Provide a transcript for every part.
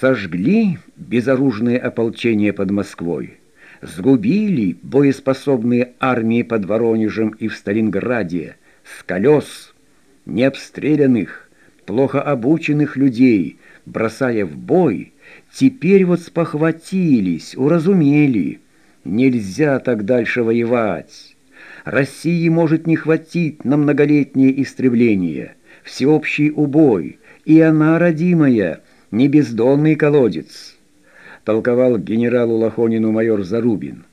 Сожгли безоружное ополчение под Москвой, сгубили боеспособные армии под Воронежем и в Сталинграде, с колес, необстрелянных, плохо обученных людей, бросая в бой, теперь вот спохватились, уразумели. Нельзя так дальше воевать. России может не хватить на многолетнее истребление, всеобщий убой, и она, родимая, не бездонный колодец, толковал генералу Лохонину майор Зарубин.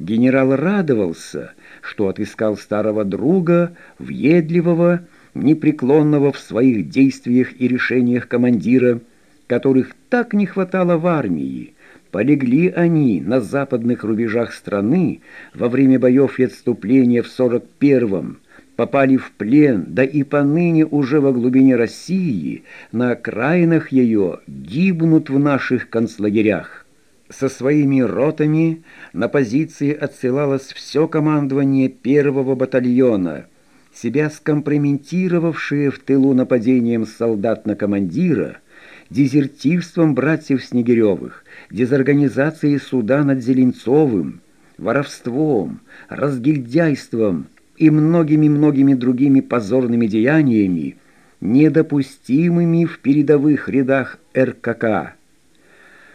Генерал радовался, что отыскал старого друга, въедливого, непреклонного в своих действиях и решениях командира, которых так не хватало в армии. Полегли они на западных рубежах страны во время боев и отступления в 41-м, попали в плен, да и поныне уже во глубине России, на окраинах ее, гибнут в наших концлагерях. Со своими ротами на позиции отсылалось все командование первого батальона, себя скомпрометировавшие в тылу нападением солдат на командира – дезертирством братьев Снегиревых, дезорганизацией суда над Зеленцовым, воровством, разгильдяйством и многими-многими другими позорными деяниями, недопустимыми в передовых рядах РКК.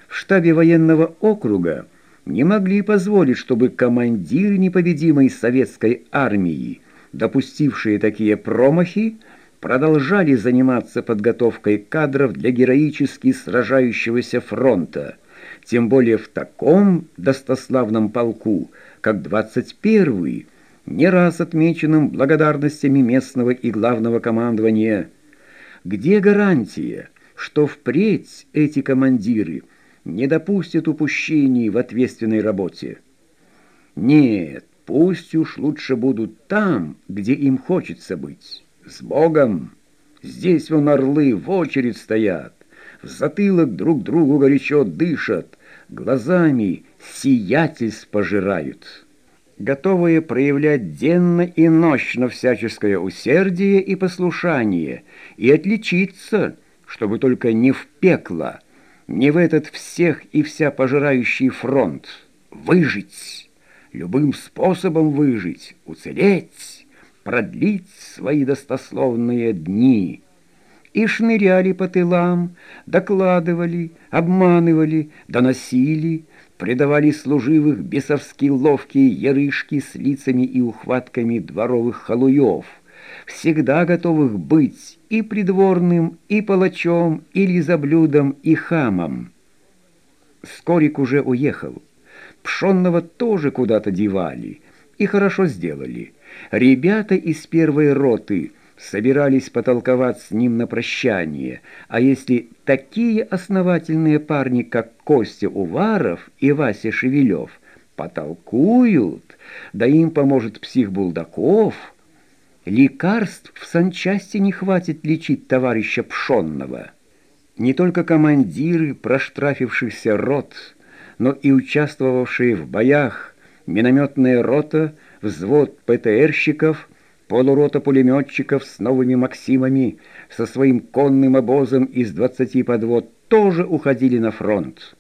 В штабе военного округа не могли позволить, чтобы командиры непобедимой советской армии, допустившие такие промахи, продолжали заниматься подготовкой кадров для героически сражающегося фронта, тем более в таком достославном полку, как 21-й, не раз отмеченным благодарностями местного и главного командования. Где гарантия, что впредь эти командиры не допустят упущений в ответственной работе? Нет, пусть уж лучше будут там, где им хочется быть». С Богом! Здесь вон орлы в очередь стоят, в затылок друг другу горячо дышат, глазами сиятельств пожирают. Готовые проявлять денно и ночно всяческое усердие и послушание, и отличиться, чтобы только не в пекло, не в этот всех и вся пожирающий фронт, выжить, любым способом выжить, уцелеть продлить свои достословные дни. И шныряли по тылам, докладывали, обманывали, доносили, предавали служивых бесовски ловкие ярышки с лицами и ухватками дворовых халуев, всегда готовых быть и придворным, и палачом, и лизоблюдом, и хамом. Скорик уже уехал. Пшенного тоже куда-то девали, и хорошо сделали. Ребята из первой роты собирались потолковать с ним на прощание, а если такие основательные парни, как Костя Уваров и Вася Шевелев, потолкуют, да им поможет псих Булдаков, лекарств в санчасти не хватит лечить товарища Пшонного. Не только командиры проштрафившихся рот, но и участвовавшие в боях минометная рота – взвод ПТРщиков, полурота пулеметчиков с новыми «Максимами», со своим конным обозом из двадцати подвод тоже уходили на фронт.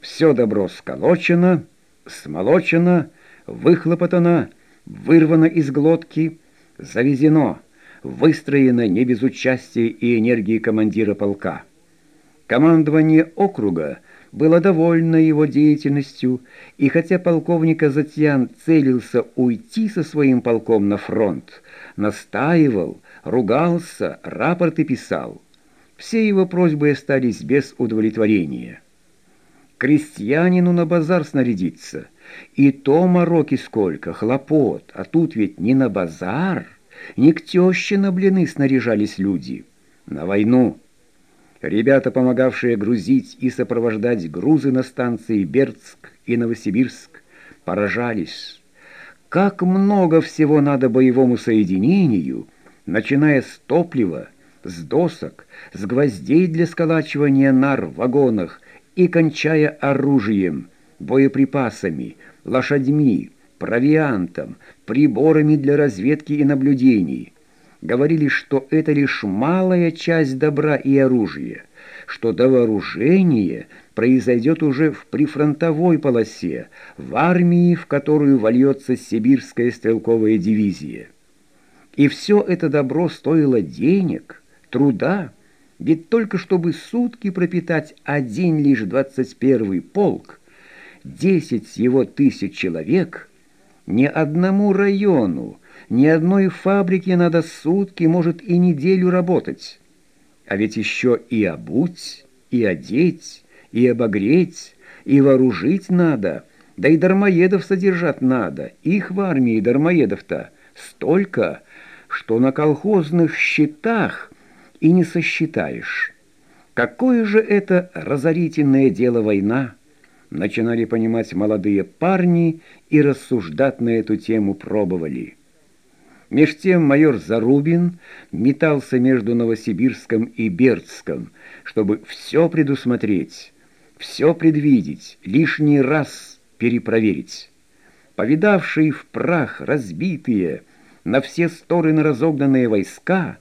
Все добро сколочено, смолочено, выхлопотано, вырвано из глотки, завезено, выстроено не без участия и энергии командира полка. Командование округа было довольно его деятельностью, и хотя полковник Азатьян целился уйти со своим полком на фронт, настаивал, ругался, рапорты писал, все его просьбы остались без удовлетворения. Крестьянину на базар снарядиться, и то мороки сколько, хлопот, а тут ведь не на базар, не к теще на блины снаряжались люди, на войну. Ребята, помогавшие грузить и сопровождать грузы на станции Бердск и Новосибирск, поражались. Как много всего надо боевому соединению, начиная с топлива, с досок, с гвоздей для сколачивания нар в вагонах и кончая оружием, боеприпасами, лошадьми, провиантом, приборами для разведки и наблюдений – говорили, что это лишь малая часть добра и оружия, что довооружение произойдет уже в прифронтовой полосе, в армии, в которую вольется сибирская стрелковая дивизия. И все это добро стоило денег, труда, ведь только чтобы сутки пропитать один лишь двадцать первый полк, десять его тысяч человек, ни одному району, ни одной фабрике надо сутки, может и неделю работать. А ведь еще и обуть, и одеть, и обогреть, и вооружить надо, да и дармоедов содержать надо. Их в армии дармоедов-то столько, что на колхозных счетах и не сосчитаешь. Какое же это разорительное дело война? Начинали понимать молодые парни и рассуждать на эту тему пробовали. Меж тем майор Зарубин метался между Новосибирском и Бердском, чтобы все предусмотреть, все предвидеть, лишний раз перепроверить. Повидавшие в прах разбитые, на все стороны разогнанные войска,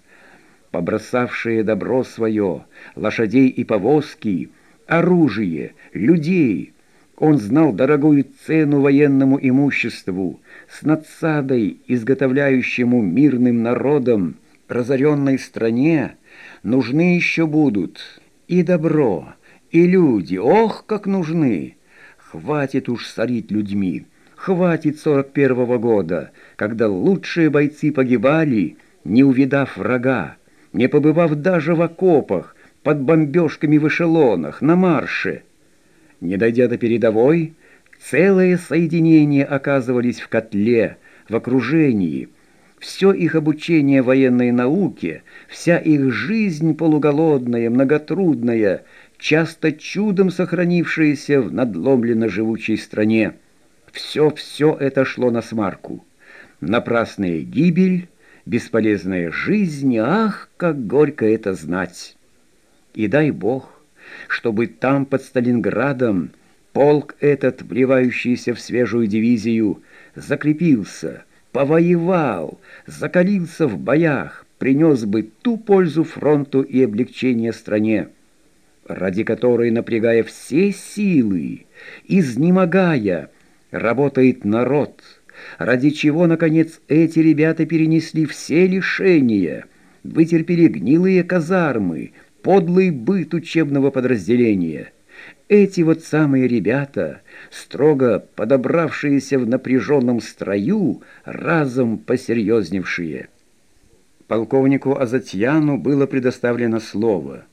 побросавшие добро свое, лошадей и повозки, оружие, людей, он знал дорогую цену военному имуществу, с надсадой, изготовляющему мирным народам, разоренной стране, нужны еще будут и добро, и люди, ох, как нужны! Хватит уж сорить людьми, хватит сорок первого года, когда лучшие бойцы погибали, не увидав врага, не побывав даже в окопах, под бомбежками в эшелонах, на марше. Не дойдя до передовой, целые соединения оказывались в котле, в окружении. Все их обучение военной науке, вся их жизнь полуголодная, многотрудная, часто чудом сохранившаяся в надломленно живучей стране. Все-все это шло на смарку. Напрасная гибель, бесполезная жизнь, ах, как горько это знать! И дай Бог, чтобы там, под Сталинградом, полк этот, вливающийся в свежую дивизию, закрепился, повоевал, закалился в боях, принес бы ту пользу фронту и облегчение стране, ради которой, напрягая все силы, изнемогая, работает народ, ради чего, наконец, эти ребята перенесли все лишения, вытерпели гнилые казармы, подлый быт учебного подразделения. Эти вот самые ребята, строго подобравшиеся в напряженном строю, разом посерьезневшие. Полковнику Азатьяну было предоставлено слово.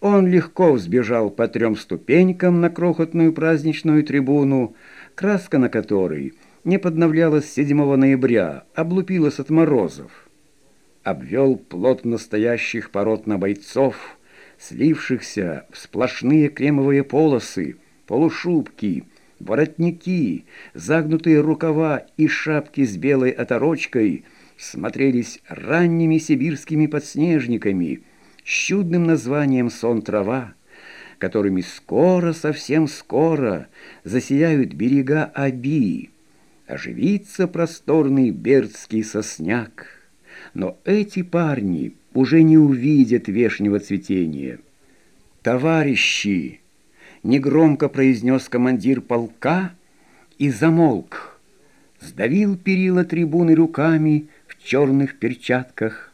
Он легко взбежал по трем ступенькам на крохотную праздничную трибуну, краска на которой не подновлялась 7 ноября, облупилась от морозов. Обвел плот настоящих пород бойцов, слившихся в сплошные кремовые полосы, полушубки, воротники, загнутые рукава и шапки с белой оторочкой смотрелись ранними сибирскими подснежниками с чудным названием «сон-трава», которыми скоро, совсем скоро засияют берега Аби, оживится просторный бердский сосняк. Но эти парни уже не увидят вешнего цветения. «Товарищи!» — негромко произнес командир полка и замолк, сдавил перила трибуны руками в черных перчатках,